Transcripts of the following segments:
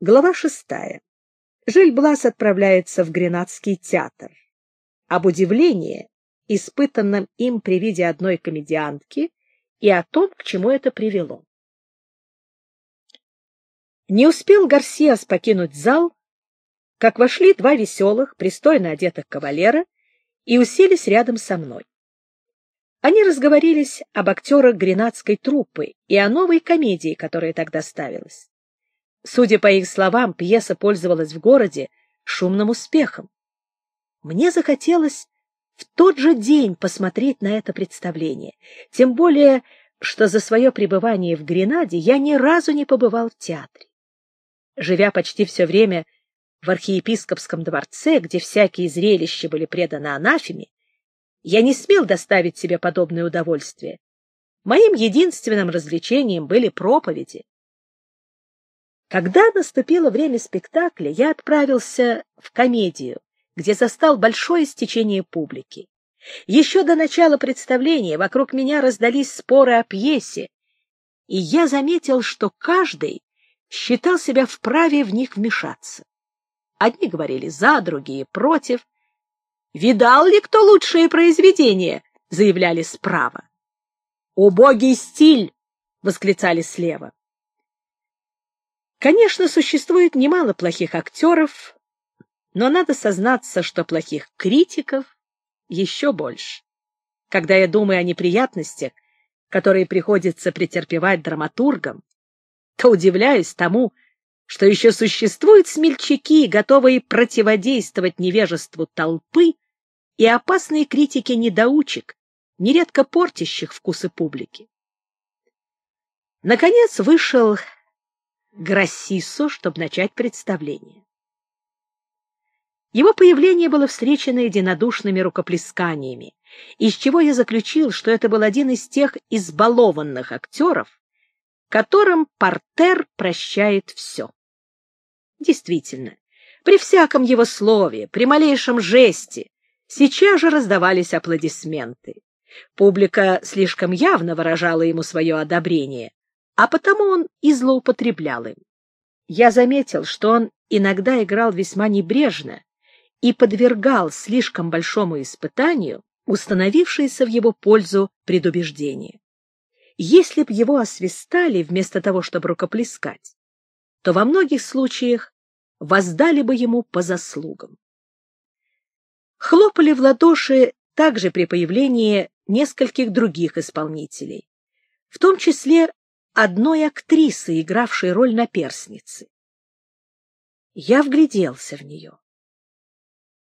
Глава шестая. Жиль-Блас отправляется в Гренадский театр. Об удивлении, испытанном им при виде одной комедиантки, и о том, к чему это привело. Не успел Гарсиас покинуть зал, как вошли два веселых, пристойно одетых кавалера и уселись рядом со мной. Они разговорились об актерах гренадской труппы и о новой комедии, которая тогда ставилась. Судя по их словам, пьеса пользовалась в городе шумным успехом. Мне захотелось в тот же день посмотреть на это представление, тем более, что за свое пребывание в Гренаде я ни разу не побывал в театре. Живя почти все время в архиепископском дворце, где всякие зрелища были преданы анафеме, я не смел доставить себе подобное удовольствие. Моим единственным развлечением были проповеди. Когда наступило время спектакля, я отправился в комедию, где застал большое стечение публики. Еще до начала представления вокруг меня раздались споры о пьесе, и я заметил, что каждый считал себя вправе в них вмешаться. Одни говорили «за», другие «против», «Видал ли кто лучшее произведение?» — заявляли справа. «Убогий стиль!» — восклицали слева. Конечно, существует немало плохих актеров, но надо сознаться, что плохих критиков еще больше. Когда я думаю о неприятностях, которые приходится претерпевать драматургам, то удивляюсь тому, что еще существуют смельчаки, готовые противодействовать невежеству толпы и опасные критики недоучек, нередко портящих вкусы публики. Наконец вышел Грассисо, чтобы начать представление. Его появление было встречено единодушными рукоплесканиями, из чего я заключил, что это был один из тех избалованных актеров, которым портер прощает все. Действительно, при всяком его слове, при малейшем жесте, сейчас же раздавались аплодисменты. Публика слишком явно выражала ему свое одобрение, а потому он и злоупотреблял им. Я заметил, что он иногда играл весьма небрежно и подвергал слишком большому испытанию установившееся в его пользу предубеждение. Если б его освистали вместо того, чтобы рукоплескать, то во многих случаях воздали бы ему по заслугам. Хлопали в ладоши также при появлении нескольких других исполнителей, в том числе одной актрисы, игравшей роль наперсницы. Я вгляделся в нее.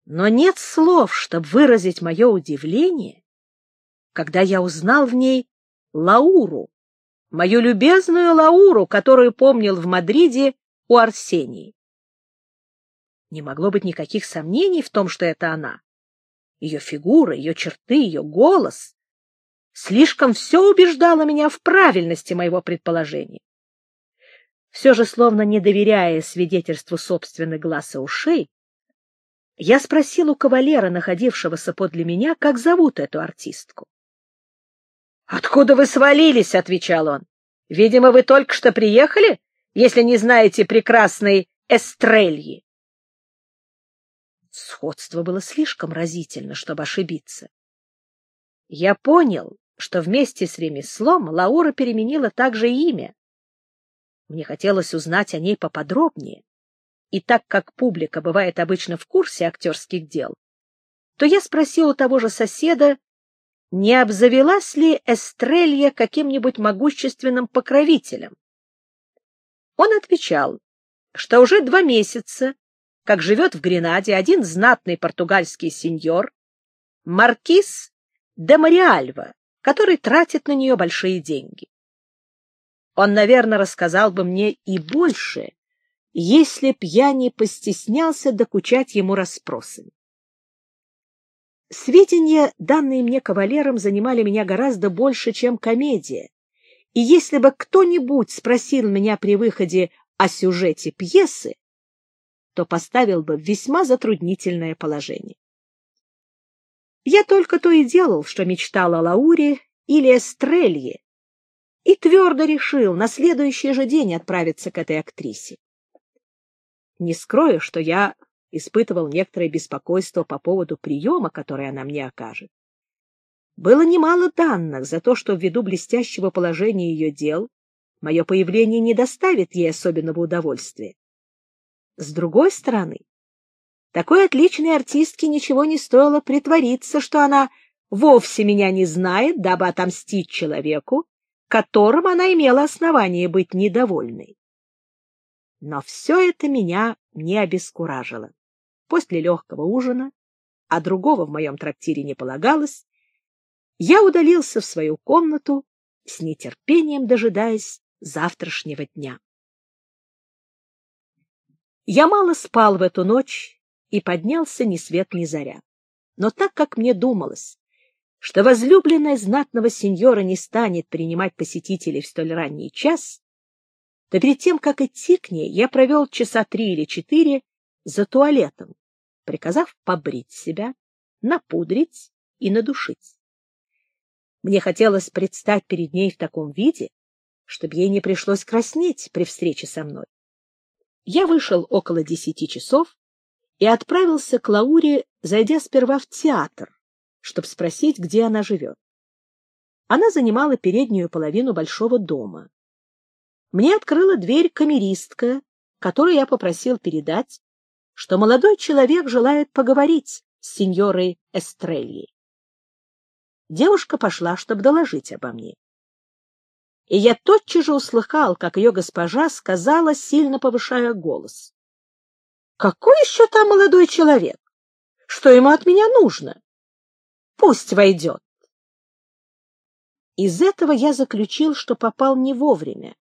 Но нет слов, чтобы выразить мое удивление, когда я узнал в ней Лауру, мою любезную Лауру, которую помнил в Мадриде у Арсении. Не могло быть никаких сомнений в том, что это она. Ее фигура, ее черты, ее голос Слишком все убеждало меня в правильности моего предположения. Все же, словно не доверяя свидетельству собственных глаз и ушей, я спросил у кавалера, находившегося подле меня, как зовут эту артистку. — Откуда вы свалились? — отвечал он. — Видимо, вы только что приехали, если не знаете прекрасной Эстрельи. Сходство было слишком разительно, чтобы ошибиться. Я понял, что вместе с ремеслом Лаура переменила также имя. Мне хотелось узнать о ней поподробнее. И так как публика бывает обычно в курсе актерских дел, то я спросил у того же соседа, не обзавелась ли Эстрелья каким-нибудь могущественным покровителем. Он отвечал, что уже два месяца, как живет в Гренаде один знатный португальский сеньор, маркиз де Мариальва, который тратит на нее большие деньги. Он, наверное, рассказал бы мне и больше, если б я не постеснялся докучать ему расспросами. Сведения, данные мне кавалером, занимали меня гораздо больше, чем комедия, и если бы кто-нибудь спросил меня при выходе о сюжете пьесы, то поставил бы в весьма затруднительное положение. Я только то и делал, что мечтал о Лауре или Эстрелье, и твердо решил на следующий же день отправиться к этой актрисе. Не скрою, что я испытывал некоторое беспокойство по поводу приема, который она мне окажет. Было немало данных за то, что ввиду блестящего положения ее дел мое появление не доставит ей особенного удовольствия. С другой стороны, такой отличной артистке ничего не стоило притвориться, что она вовсе меня не знает, дабы отомстить человеку, которым она имела основание быть недовольной. Но все это меня не обескуражило. После легкого ужина, а другого в моем трактире не полагалось, я удалился в свою комнату, с нетерпением дожидаясь завтрашнего дня. Я мало спал в эту ночь и поднялся ни свет ни заря. Но так как мне думалось, что возлюбленная знатного сеньора не станет принимать посетителей в столь ранний час, то перед тем, как идти к ней, я провел часа три или четыре за туалетом, приказав побрить себя, напудрить и надушить. Мне хотелось предстать перед ней в таком виде, чтобы ей не пришлось краснеть при встрече со мной. Я вышел около десяти часов и отправился к Лауре, зайдя сперва в театр, чтобы спросить, где она живет. Она занимала переднюю половину большого дома. Мне открыла дверь камеристка, которую я попросил передать, что молодой человек желает поговорить с сеньорой Эстрельей девушка пошла, чтобы доложить обо мне. И я тотчас же услыхал, как ее госпожа сказала, сильно повышая голос. — Какой еще там молодой человек? Что ему от меня нужно? Пусть войдет. Из этого я заключил, что попал не вовремя.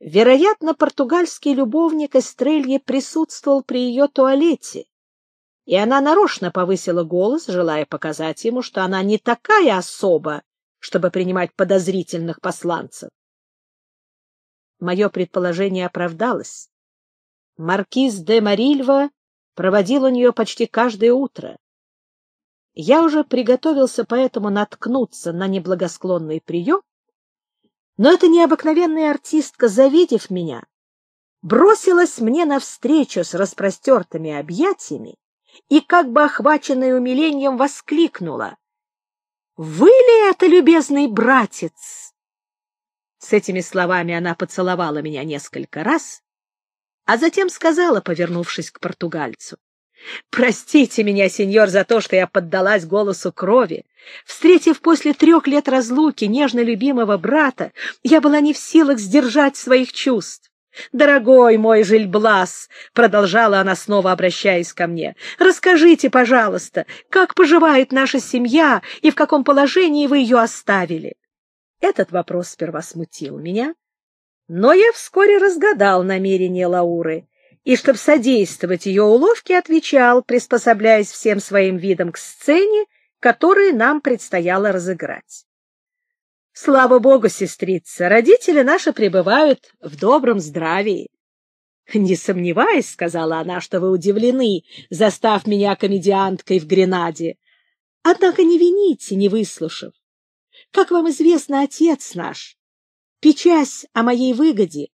Вероятно, португальский любовник Эстрелье присутствовал при ее туалете и она нарочно повысила голос, желая показать ему, что она не такая особа, чтобы принимать подозрительных посланцев. Мое предположение оправдалось. Маркиз де Марильва проводил у нее почти каждое утро. Я уже приготовился поэтому наткнуться на неблагосклонный прием, но эта необыкновенная артистка, завидев меня, бросилась мне навстречу с распростертыми объятиями и, как бы охваченная умилением, воскликнула. — Вы ли это, любезный братец? С этими словами она поцеловала меня несколько раз, а затем сказала, повернувшись к португальцу. — Простите меня, сеньор, за то, что я поддалась голосу крови. Встретив после трех лет разлуки нежно любимого брата, я была не в силах сдержать своих чувств. «Дорогой мой Жильблас», — продолжала она снова, обращаясь ко мне, — «расскажите, пожалуйста, как поживает наша семья и в каком положении вы ее оставили?» Этот вопрос сперва смутил меня, но я вскоре разгадал намерение Лауры и, чтобы содействовать ее уловке, отвечал, приспособляясь всем своим видом к сцене, которую нам предстояло разыграть. Слава богу, сестрица, родители наши пребывают в добром здравии. — Не сомневаюсь, — сказала она, — что вы удивлены, застав меня комедианткой в Гренаде. Однако не вините, не выслушав. Как вам известно, отец наш, печась о моей выгоде,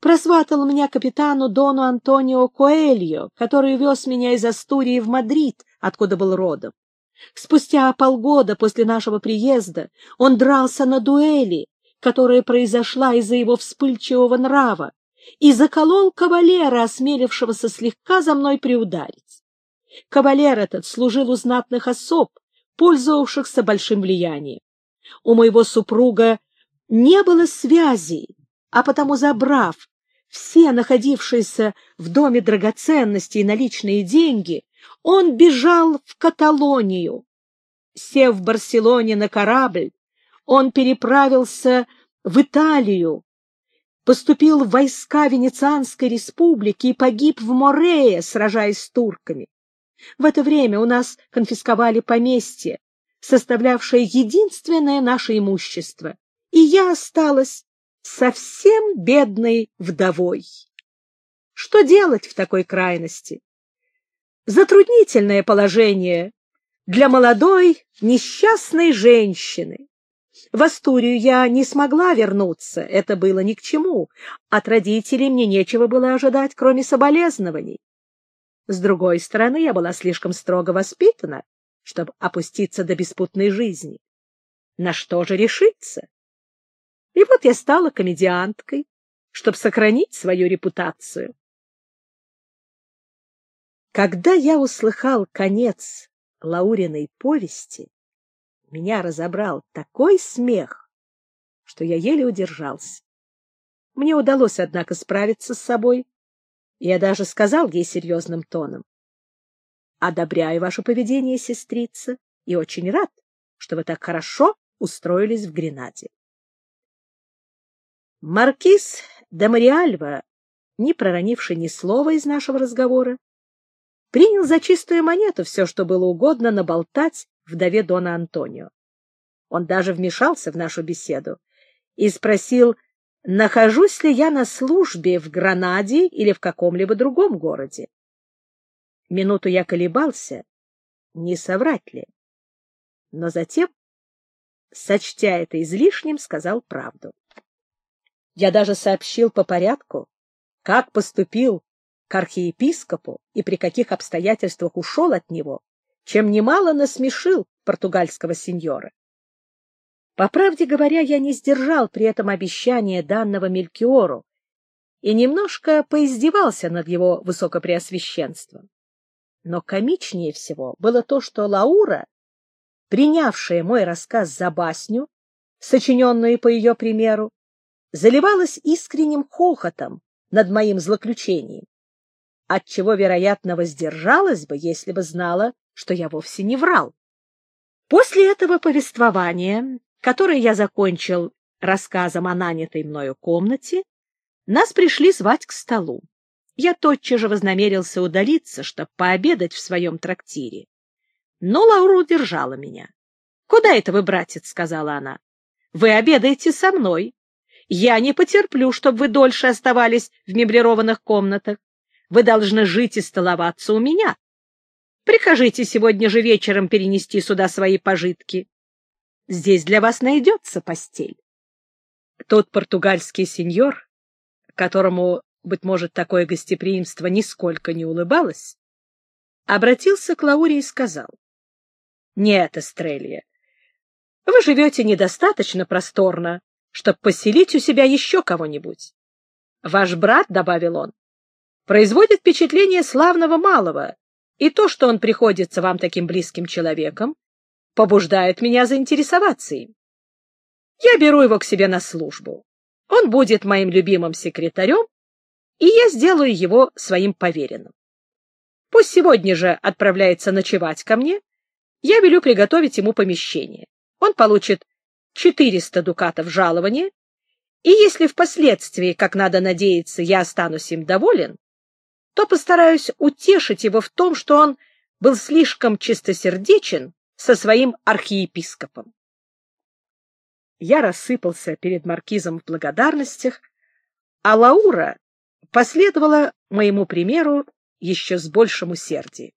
просватал меня капитану Дону Антонио Коэльо, который вез меня из Астурии в Мадрид, откуда был родом. Спустя полгода после нашего приезда он дрался на дуэли, которая произошла из-за его вспыльчивого нрава, и заколол кавалера, осмелившегося слегка за мной приударить. Кавалер этот служил у знатных особ, пользовавшихся большим влиянием. У моего супруга не было связей, а потому, забрав все находившиеся в доме драгоценности и наличные деньги, он бежал в Каталонию. Сев в Барселоне на корабль, он переправился в Италию, поступил в войска Венецианской республики и погиб в Морее, сражаясь с турками. В это время у нас конфисковали поместье, составлявшее единственное наше имущество, и я осталась совсем бедной вдовой. Что делать в такой крайности? Затруднительное положение для молодой несчастной женщины. В Астурию я не смогла вернуться, это было ни к чему. От родителей мне нечего было ожидать, кроме соболезнований. С другой стороны, я была слишком строго воспитана, чтобы опуститься до беспутной жизни. На что же решиться? И вот я стала комедианткой, чтобы сохранить свою репутацию. Когда я услыхал конец Лауриной повести, меня разобрал такой смех, что я еле удержался. Мне удалось, однако, справиться с собой. Я даже сказал ей серьезным тоном. «Одобряю ваше поведение, сестрица, и очень рад, что вы так хорошо устроились в Гренаде». Маркиз де не проронивший ни слова из нашего разговора, принял за чистую монету все, что было угодно наболтать вдове Дона Антонио. Он даже вмешался в нашу беседу и спросил, нахожусь ли я на службе в Гранаде или в каком-либо другом городе. Минуту я колебался, не соврать ли. Но затем, сочтя это излишним, сказал правду. Я даже сообщил по порядку, как поступил к архиепископу и при каких обстоятельствах ушел от него, чем немало насмешил португальского сеньора. По правде говоря, я не сдержал при этом обещания данного Мелькиору и немножко поиздевался над его высокопреосвященством. Но комичнее всего было то, что Лаура, принявшая мой рассказ за басню, сочиненную по ее примеру, заливалась искренним хохотом над моим злоключением отчего, вероятно, воздержалась бы, если бы знала, что я вовсе не врал. После этого повествования, которое я закончил рассказом о нанятой мною комнате, нас пришли звать к столу. Я тотчас же вознамерился удалиться, чтобы пообедать в своем трактире. Но Лаура удержала меня. — Куда это вы, братец? — сказала она. — Вы обедаете со мной. Я не потерплю, чтобы вы дольше оставались в меблированных комнатах. Вы должны жить и столоваться у меня. Прикажите сегодня же вечером перенести сюда свои пожитки. Здесь для вас найдется постель. Тот португальский сеньор, которому, быть может, такое гостеприимство нисколько не улыбалось, обратился к Лауре и сказал. — Нет, Эстрелья, вы живете недостаточно просторно, чтобы поселить у себя еще кого-нибудь. Ваш брат, — добавил он, производит впечатление славного малого, и то, что он приходится вам таким близким человеком, побуждает меня заинтересоваться им. Я беру его к себе на службу. Он будет моим любимым секретарем, и я сделаю его своим поверенным. Пусть сегодня же отправляется ночевать ко мне, я велю приготовить ему помещение. Он получит 400 дукатов жалования, и если впоследствии, как надо надеяться, я останусь им доволен, то постараюсь утешить его в том, что он был слишком чистосердечен со своим архиепископом. Я рассыпался перед маркизом в благодарностях, а Лаура последовала моему примеру еще с большим усердием.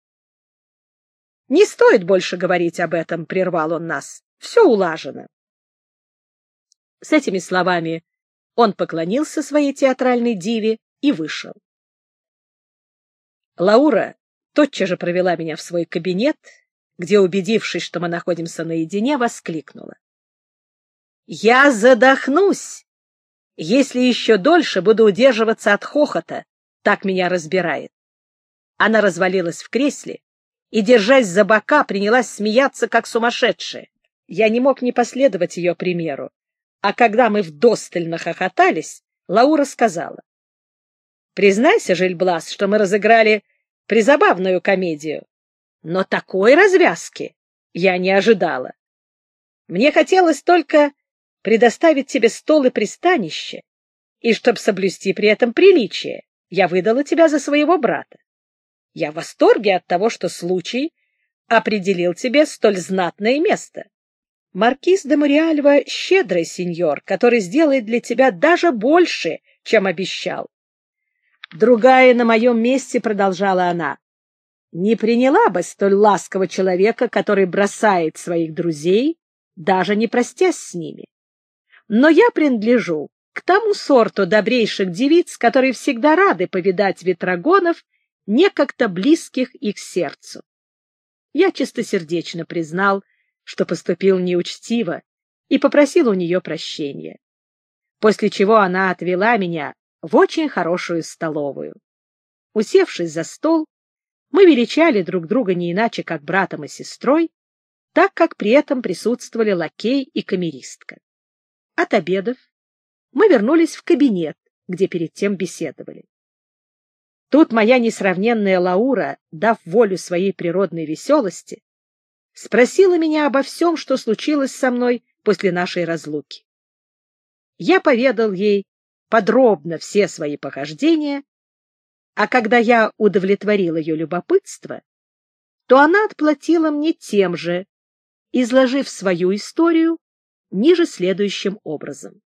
«Не стоит больше говорить об этом», — прервал он нас. «Все улажено». С этими словами он поклонился своей театральной диве и вышел. Лаура тотчас же провела меня в свой кабинет, где, убедившись, что мы находимся наедине, воскликнула. «Я задохнусь, если еще дольше буду удерживаться от хохота, так меня разбирает». Она развалилась в кресле и, держась за бока, принялась смеяться, как сумасшедшая. Я не мог не последовать ее примеру, а когда мы вдосталь нахохотались, Лаура сказала. Признайся, Жильблас, что мы разыграли призабавную комедию, но такой развязки я не ожидала. Мне хотелось только предоставить тебе стол и пристанище, и, чтобы соблюсти при этом приличие, я выдала тебя за своего брата. Я в восторге от того, что случай определил тебе столь знатное место. Маркиз де Мориальва — щедрый сеньор, который сделает для тебя даже больше, чем обещал. Другая на моем месте, продолжала она, не приняла бы столь ласкового человека, который бросает своих друзей даже не простясь с ними. Но я принадлежу к тому сорту добрейших девиц, которые всегда рады повидать ветрогонов, не как-то близких их сердцу. Я чистосердечно признал, что поступил неучтиво, и попросил у нее прощения. После чего она отвела меня в очень хорошую столовую. Усевшись за стол, мы величали друг друга не иначе, как братом и сестрой, так как при этом присутствовали лакей и камеристка. От обедов мы вернулись в кабинет, где перед тем беседовали. Тут моя несравненная Лаура, дав волю своей природной веселости, спросила меня обо всем, что случилось со мной после нашей разлуки. Я поведал ей подробно все свои похождения, а когда я удовлетворил ее любопытство, то она отплатила мне тем же, изложив свою историю ниже следующим образом.